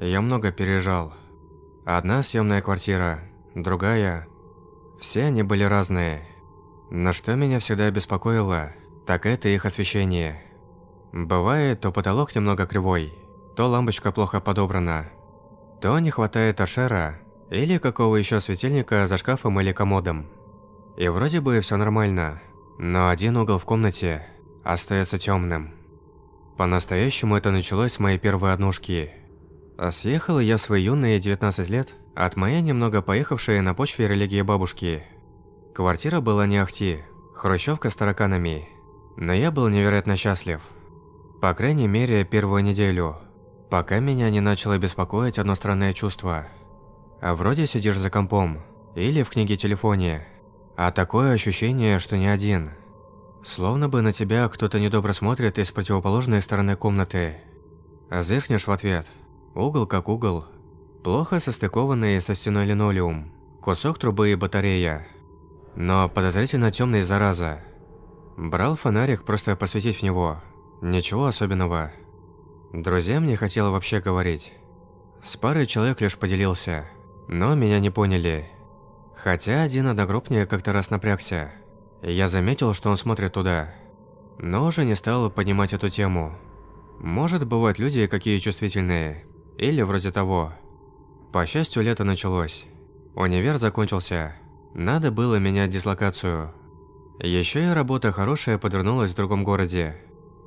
Я много переезжал. Одна съемная квартира, другая. Все они были разные. Но что меня всегда беспокоило, так это их освещение. Бывает, то потолок немного кривой, то лампочка плохо подобрана, то не хватает ашера или какого еще светильника за шкафом или комодом. И вроде бы все нормально, но один угол в комнате остается темным. По-настоящему это началось с моей первой однушки. А съехала я в свои юные 19 лет от моей немного поехавшей на почве религии бабушки. Квартира была не ахти, хрущевка с тараканами, но я был невероятно счастлив. По крайней мере, первую неделю, пока меня не начало беспокоить одно странное чувство. А вроде сидишь за компом или в книге-телефоне, а такое ощущение, что не один – Словно бы на тебя кто-то недобро смотрит из противоположной стороны комнаты. А зыркнешь в ответ. Угол как угол. Плохо состыкованный со стеной линолеум. Кусок трубы и батарея. Но подозрительно темный зараза. Брал фонарик просто посветить в него. Ничего особенного. Друзьям не хотел вообще говорить. С парой человек лишь поделился. Но меня не поняли. Хотя один одногруппник как-то раз напрягся. Я заметил, что он смотрит туда, но уже не стал поднимать эту тему. Может, бывают люди, какие чувствительные, или вроде того. По счастью, лето началось. Универ закончился. Надо было менять дислокацию. Еще и работа хорошая подвернулась в другом городе.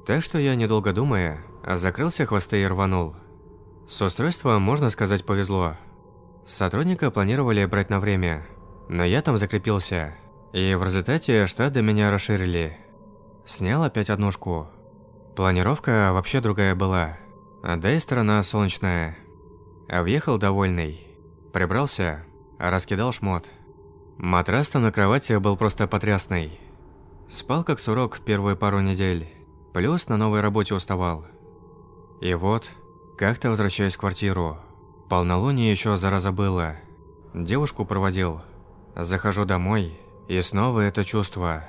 Так что я, недолго думая, закрылся хвосты и рванул. С устройством, можно сказать, повезло. Сотрудника планировали брать на время, но я там закрепился. И в результате штаты меня расширили. Снял опять однушку. Планировка вообще другая была. Да и сторона солнечная. Въехал довольный. Прибрался, раскидал шмот. Матрас на кровати был просто потрясный. Спал как сурок первые пару недель. Плюс на новой работе уставал. И вот, как-то возвращаюсь в квартиру. Полнолуние еще зараза было. Девушку проводил. Захожу домой – и снова это чувство.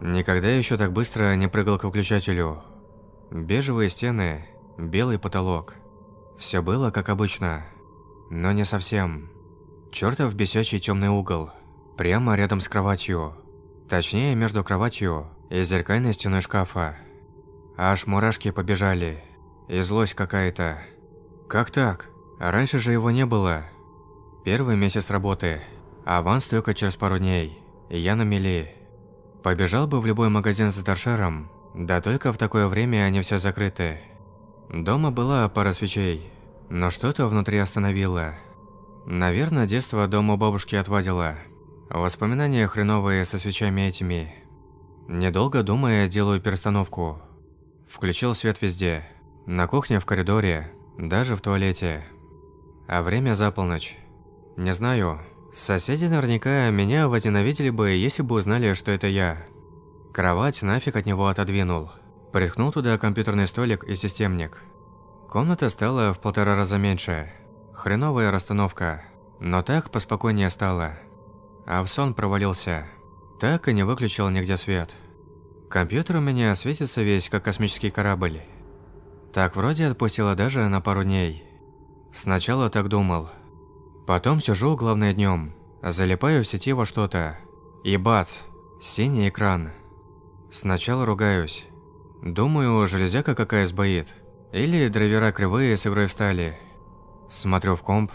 Никогда еще так быстро не прыгал к выключателю. Бежевые стены, белый потолок. Все было как обычно, но не совсем. Чертов бесячий темный угол, прямо рядом с кроватью. Точнее, между кроватью и зеркальной стеной шкафа. Аж мурашки побежали. И злость какая-то. Как так? Раньше же его не было. Первый месяц работы. Аванс только через пару дней я на мели. Побежал бы в любой магазин за торшером, да только в такое время они все закрыты. Дома была пара свечей, но что-то внутри остановило. Наверное, детство дома бабушки отвадило. Воспоминания хреновые со свечами этими. Недолго думая, делаю перестановку. Включил свет везде. На кухне, в коридоре, даже в туалете. А время за полночь. Не знаю, Соседи наверняка меня возненавидели бы, если бы узнали, что это я. Кровать нафиг от него отодвинул. Приткнул туда компьютерный столик и системник. Комната стала в полтора раза меньше. Хреновая расстановка. Но так поспокойнее стало. А в сон провалился. Так и не выключил нигде свет. Компьютер у меня светится весь, как космический корабль. Так вроде отпустила даже на пару дней. Сначала так думал – Потом сижу, главное днем, залипаю в сети во что-то. И бац, синий экран. Сначала ругаюсь. Думаю, железяка какая сбоит. Или драйвера кривые с игрой в стали. Смотрю в комп.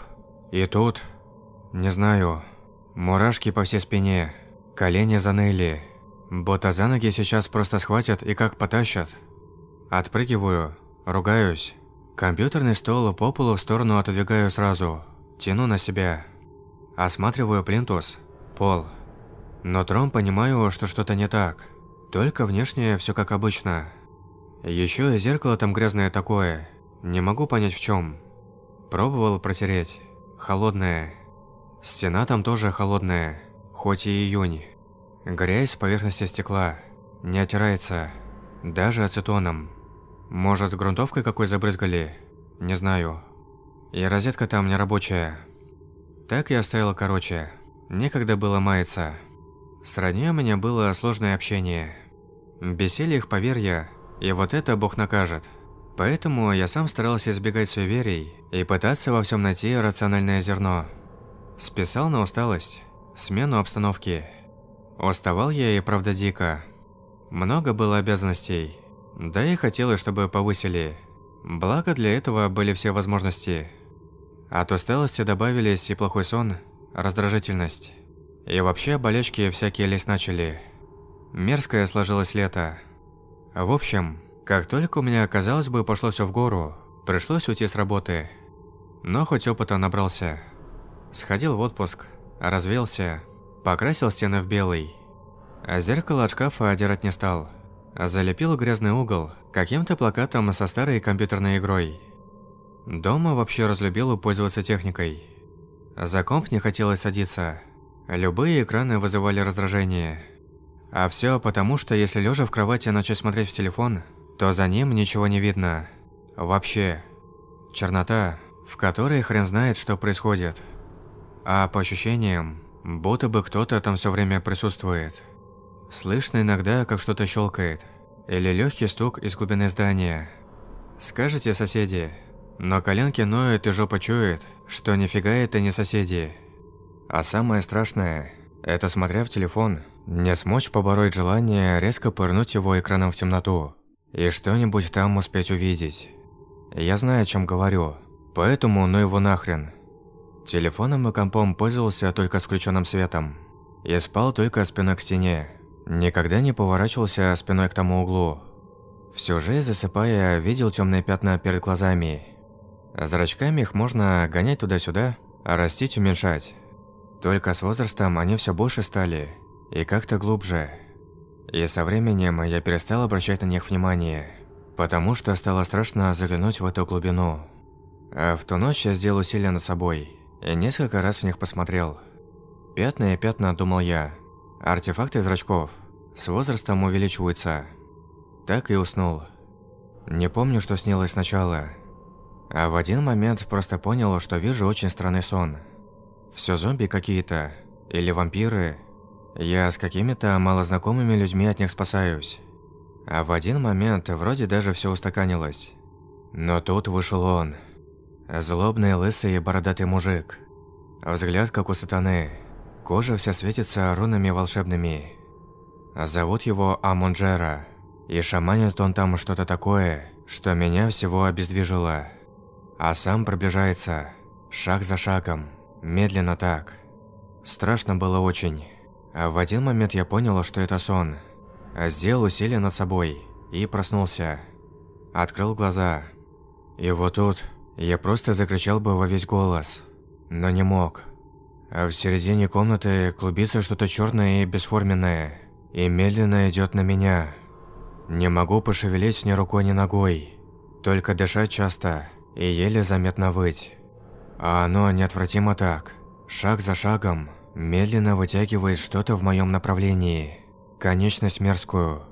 И тут... Не знаю. Мурашки по всей спине. Колени заныли. Будто за ноги сейчас просто схватят и как потащат. Отпрыгиваю. Ругаюсь. Компьютерный стол по полу в сторону отодвигаю сразу. Тяну на себя. Осматриваю плинтус, пол. Но тром понимаю, что что-то не так. Только внешне все как обычно. Еще и зеркало там грязное такое. Не могу понять в чем. Пробовал протереть. Холодное. Стена там тоже холодная, хоть и июнь. Грязь с поверхности стекла. Не оттирается. Даже ацетоном. Может, грунтовкой какой забрызгали? Не знаю. И розетка там не рабочая. Так я оставила короче. Некогда было маяться. С родней у меня было сложное общение. Бесили их поверья, и вот это Бог накажет. Поэтому я сам старался избегать суеверий и пытаться во всем найти рациональное зерно. Списал на усталость, смену обстановки. Уставал я и правда дико. Много было обязанностей, да и хотелось, чтобы повысили. Благо для этого были все возможности. От усталости добавились и плохой сон, раздражительность. И вообще болячки всякие лезть начали. Мерзкое сложилось лето. В общем, как только у меня, казалось бы, пошло все в гору, пришлось уйти с работы. Но хоть опыта набрался. Сходил в отпуск, развеялся, покрасил стены в белый. А зеркало от шкафа одирать не стал. Залепил грязный угол каким-то плакатом со старой компьютерной игрой. Дома вообще разлюбил пользоваться техникой. За комп не хотелось садиться. Любые экраны вызывали раздражение. А все потому, что если лежа в кровати начать смотреть в телефон, то за ним ничего не видно. Вообще. Чернота, в которой хрен знает, что происходит. А по ощущениям, будто бы кто-то там все время присутствует. Слышно иногда, как что-то щелкает. Или легкий стук из глубины здания. Скажете соседи, но коленки ноют и жопа чует, что нифига это не соседи. А самое страшное – это, смотря в телефон, не смочь побороть желание резко пырнуть его экраном в темноту и что-нибудь там успеть увидеть. Я знаю, о чем говорю, поэтому ну его нахрен. Телефоном и компом пользовался только с включенным светом и спал только спиной к стене. Никогда не поворачивался спиной к тому углу. Всю жизнь засыпая, видел темные пятна перед глазами. Зрачками их можно гонять туда-сюда, а растить уменьшать. Только с возрастом они все больше стали, и как-то глубже. И со временем я перестал обращать на них внимание, потому что стало страшно заглянуть в эту глубину. А в ту ночь я сделал усилие над собой и несколько раз в них посмотрел. Пятна и пятна, думал я, Артефакты зрачков с возрастом увеличиваются. Так и уснул. Не помню, что снилось сначала. А в один момент просто понял, что вижу очень странный сон. Все зомби какие-то. Или вампиры. Я с какими-то малознакомыми людьми от них спасаюсь. А в один момент вроде даже все устаканилось. Но тут вышел он. Злобный, лысый и бородатый мужик. Взгляд как у сатаны. Кожа вся светится рунами волшебными. Зовут его Амунджера. И шаманит он там что-то такое, что меня всего обездвижило. А сам приближается, шаг за шагом, медленно так. Страшно было очень. А в один момент я понял, что это сон. Сделал усилие над собой и проснулся. Открыл глаза. И вот тут я просто закричал бы во весь голос, но не мог. А в середине комнаты клубится что-то черное и бесформенное, и медленно идет на меня. Не могу пошевелить ни рукой, ни ногой, только дышать часто и еле заметно выть. А оно неотвратимо так, шаг за шагом, медленно вытягивает что-то в моем направлении, конечность мерзкую.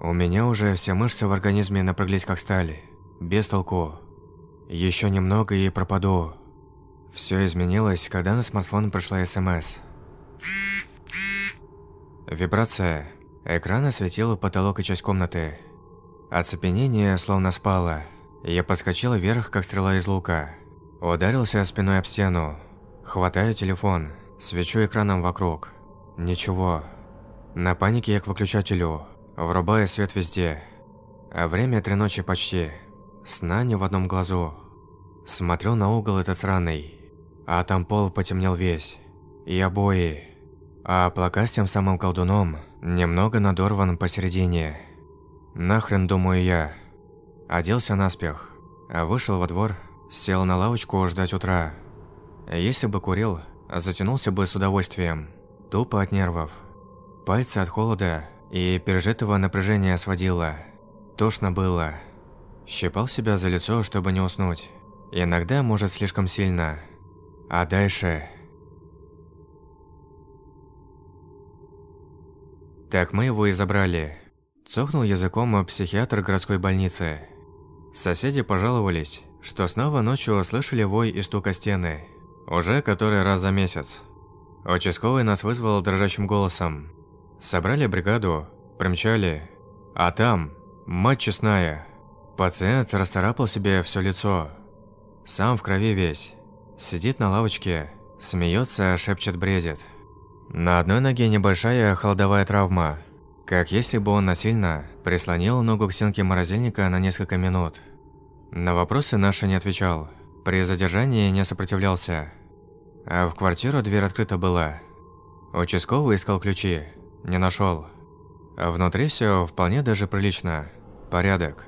У меня уже все мышцы в организме напряглись как сталь, без толку. Еще немного и пропаду. Все изменилось, когда на смартфон пришла СМС. Вибрация. Экран осветил потолок и часть комнаты. Оцепенение словно спало. Я подскочил вверх, как стрела из лука. Ударился спиной об стену. Хватаю телефон, свечу экраном вокруг. Ничего. На панике я к выключателю, врубая свет везде. А время три ночи почти. Сна ни в одном глазу. Смотрю на угол этот сраный а там пол потемнел весь. И обои. А плака с тем самым колдуном немного надорван посередине. Нахрен, думаю я. Оделся наспех, а вышел во двор, сел на лавочку ждать утра. Если бы курил, затянулся бы с удовольствием, тупо от нервов. Пальцы от холода и пережитого напряжения сводило. Тошно было. Щипал себя за лицо, чтобы не уснуть. Иногда, может, слишком сильно – а дальше... Так мы его и забрали. Цохнул языком психиатр городской больницы. Соседи пожаловались, что снова ночью услышали вой и стук о стены. Уже который раз за месяц. Участковый нас вызвал дрожащим голосом. Собрали бригаду, примчали. А там, мать честная, Пациент расцарапал себе все лицо. Сам в крови весь. Сидит на лавочке, смеется, шепчет, бредит. На одной ноге небольшая холодовая травма. Как если бы он насильно прислонил ногу к стенке морозильника на несколько минут. На вопросы наши не отвечал. При задержании не сопротивлялся. А в квартиру дверь открыта была. Участковый искал ключи. Не нашел. А внутри все вполне даже прилично. Порядок.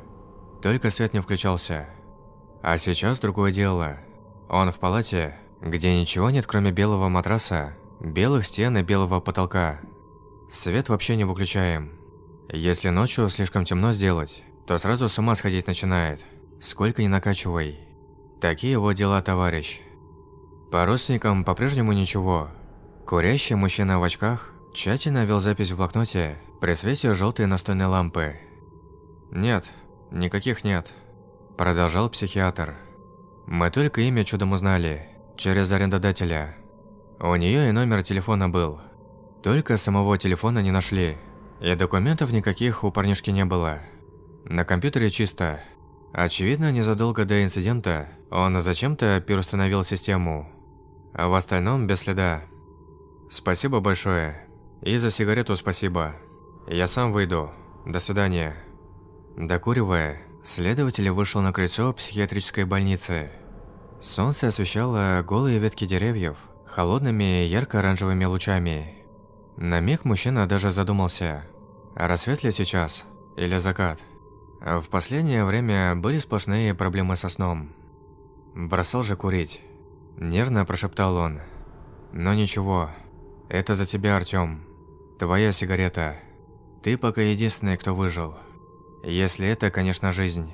Только свет не включался. А сейчас другое дело. Он в палате, где ничего нет, кроме белого матраса, белых стен и белого потолка. Свет вообще не выключаем. Если ночью слишком темно сделать, то сразу с ума сходить начинает. Сколько ни накачивай. Такие вот дела, товарищ. По родственникам по-прежнему ничего. Курящий мужчина в очках тщательно вел запись в блокноте при свете желтой настольной лампы. «Нет, никаких нет», – продолжал психиатр. «Мы только имя чудом узнали, через арендодателя. У нее и номер телефона был. Только самого телефона не нашли, и документов никаких у парнишки не было. На компьютере чисто. Очевидно, незадолго до инцидента он зачем-то переустановил систему, а в остальном без следа. Спасибо большое. И за сигарету спасибо. Я сам выйду. До свидания. Докуривая, следователь вышел на крыльцо психиатрической больницы. Солнце освещало голые ветки деревьев холодными ярко-оранжевыми лучами. На миг мужчина даже задумался, рассвет ли сейчас или закат. В последнее время были сплошные проблемы со сном. Бросал же курить. Нервно прошептал он. Но ничего, это за тебя, Артём. Твоя сигарета. Ты пока единственный, кто выжил. Если это, конечно, жизнь.